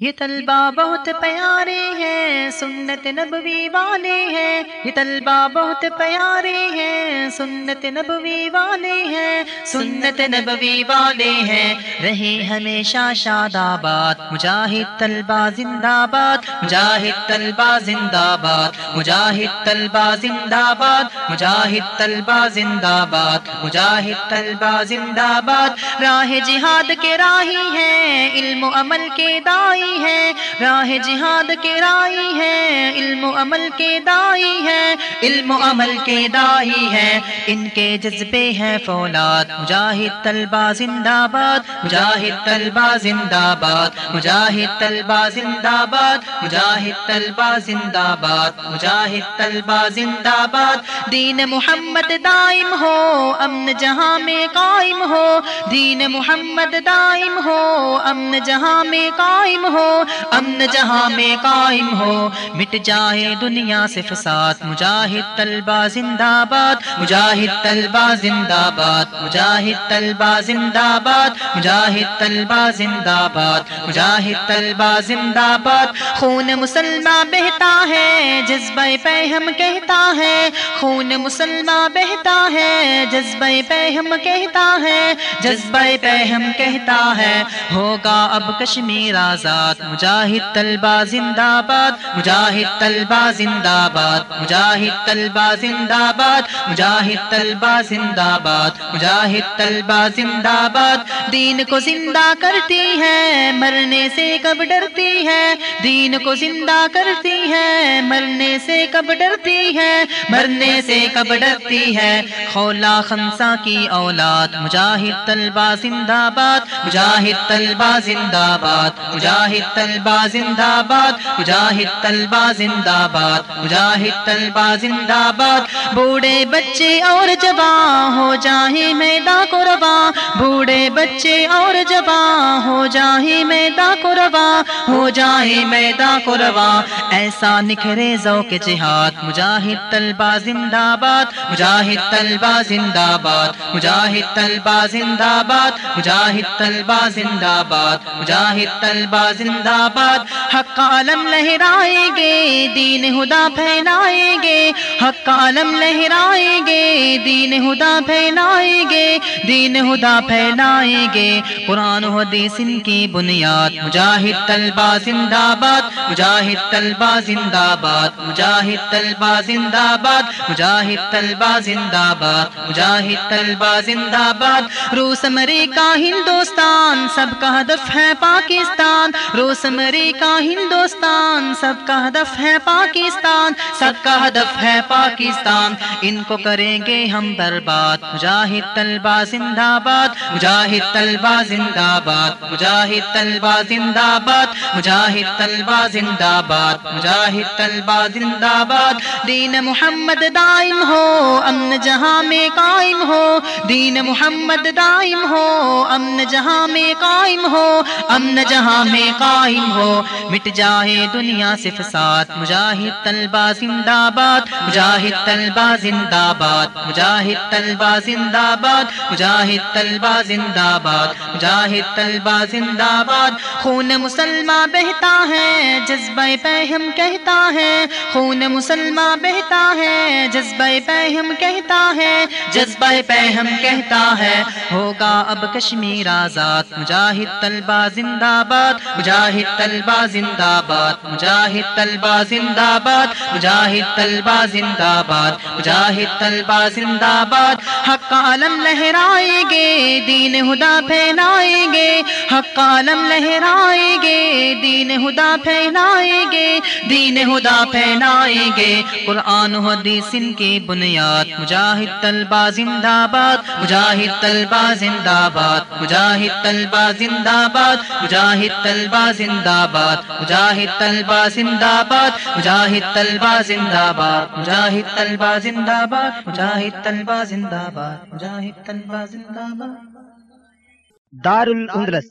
یہ طلبہ بہت پیارے ہیں، سنت نبوی والے ہیں۔ یہ طلبہ بہت پیارے ہیں، سنت نبوی والے ہیں۔ سنت نبوی والے ہیں۔ رہے ہمیشہ شاد آباد۔ مجاہد طلبہ زندہ باد مجاہد طلبہ زندہ باد مجاہد طلبہ زندہ باد مجاہد طلبہ زندہ باد مجاہد طلبہ زندہ باد راہ جہاد کے راہی ہیں، علم و عمل کے دائی ہے، راہ جہاد کے رائی ہے، علم و عمل کے دائی ہے، علم و عمل کے دائی ہے۔ ان کے جذبے ہیں فولاد، مجاہد طلبہ زندہ باد مجاہد طلبہ زندہ باد مجاہد طلبہ زندہ باد مجاہد طلبہ زندہ باد مجاہد طلبہ زندہ باد دین محمد دائم ہو، امن جہاں میں قائم ہو۔ دین محمد دائم ہو، امن جہاں میں قائم ہو۔ امن جہاں میں قائم ہو۔ مٹ جائے دنیا سے فساد مجاہد طلبہ زندہ باد۔ مجاہد طلبہ زندہ باد۔ مجاہد طلبہ زندہ باد۔ مجاہد طلبہ زندہ باد۔ مجاہد طلبہ زندہ باد۔ خون مسلمہ بہتا ہے، جذبہ پہ ہم کہتا ہے۔ خون مسلمہ بہتا ہے، جذبہ پہ ہم کہتا ہے۔ جذبہ پہ ہم کہتا ہے، ہوگا اب کشمیر آزاد۔ مجاہد طلبہ زندہ باد، مجاہد طلبہ زندہ باد، مجاہد طلبہ زندہ باد، مجاہد طلبہ زندہ باد، مجاہد طلبہ زندہ باد۔ دین کو زندہ کرتی ہے، مرنے سے کب ڈرتی ہے؟ دین کو زندہ کرتی ہے، مرنے سے کب ڈرتی ہے؟ مرنے سے کب ڈرتی ہے؟ خولا خنسا کی اولاد، مجاہد طلبہ زندہ باد، مجاہد طلبہ زندہ باد، مجاہد مجاہد طلبہ زندہ باد، مجاہد طلبہ زندہ باد، مجاہد طلبہ زندہ باد۔ بوڑھے بچے اور جوان ہو جائیں میدان کو رواں۔ بوڑھے بچے اور جوان ہو جائیں میدان کو رواں۔ ہو جائیں میدان کو رواں۔ ایسا نکھرے ذوق جہاد۔ مجاہد طلبہ زندہ باد، مجاہد طلبہ زندہ باد، مجاہد طلبہ زندہ باد، مجاہد طلبہ زندہ باد، مجاہد طلبہ زندہ باد، حق عالم لہرائیں گے، دین خدا پھیلائیں گے۔ حق عالم لہرائیں گے، دین خدا پھیلائیں گے۔ دین خدا پھیلائیں گے۔ قرآن و حدیث ان کی بنیاد۔ مجاہد طلبہ زندہ باد۔ مجاہد طلبہ زندہ باد۔ مجاہد طلبہ زندہ باد۔ مجاہد طلبہ زندہ باد۔ مجاہد طلبہ زندہ باد۔ روس، امریکہ، ہندوستان۔ سب کا ہدف ہے پاکستان، روس، امریکہ، ہندوستان، سب کا ہدف ہے پاکستان، سب کا ہدف ہے پاکستان۔ ان کو کریں گے ہم برباد۔ مجاہد طلبہ زندہ باد۔ مجاہد طلبہ زندہ باد۔ مجاہد طلبہ زندہ باد۔ مجاہد طلبہ زندہ باد۔ مجاہد طلبہ زندہ باد۔ دین محمد دائم ہو، امن جہاں میں قائم ہو۔ دین محمد دائم ہو، امن جہاں میں قائم قائم ہو، امن جہاں میں قائم ہو۔ مٹ جائے دنیا سے فساد مجاہد طلبہ زندہ باد۔ مجاہد طلبہ زندہ باد۔ مجاہد طلبہ زندہ باد۔ مجاہد طلبہ زندہ باد۔ مجاہد طلبہ زندہ باد۔ خون مسلمہ بہتا ہے، جذبہ پہ کہتا ہے۔ خون مسلمہ بہتا ہے، جذبہ پہ کہتا ہے۔ جذبہ پہ کہتا ہے، ہوگا اب کشمیر آزاد۔ مجاہد طلبہ زندہ باد مجاہد طلبہ زندہ باد مجاہد طلبہ زندہ باد مجاہد طلبہ زندہ باد مجاہد طلبہ زندہ باد حق عالم لہرائیں گے، دین خدا پھیلائیں گے۔ حق عالم لہرائیں گے، دین خدا پھیلائیں گے۔ دین خدا پھیلائیں گے۔ قرآن و حدیث ان کی بنیاد۔ مجاہد طلبہ زندہ باد۔ مجاہد طلبہ زندہ باد۔ مجاہد طلبہ زندہ باد۔ مجاہد طلبہ زندہ باد۔ مجاہد طلبہ زندہ باد۔ مجاہد طلبہ زندہ باد۔ مجاہد طلبہ زندہ باد۔ مجاہد طلبہ زندہ باد۔ مجاہد طلبہ زندہ باد۔ دار الاندلس